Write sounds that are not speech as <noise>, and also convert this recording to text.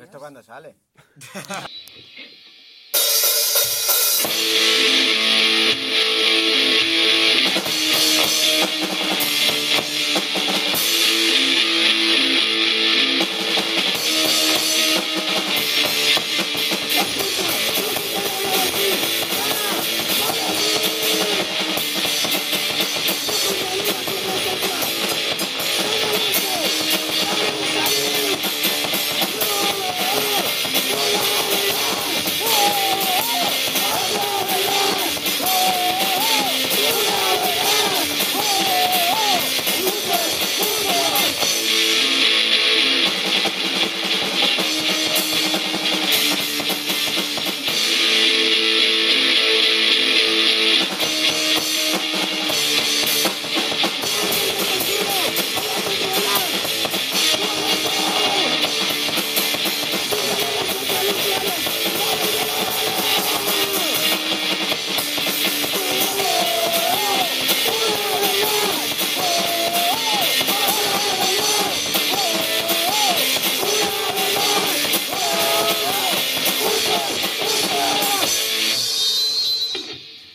¿Esto cuándo sale? <laughs>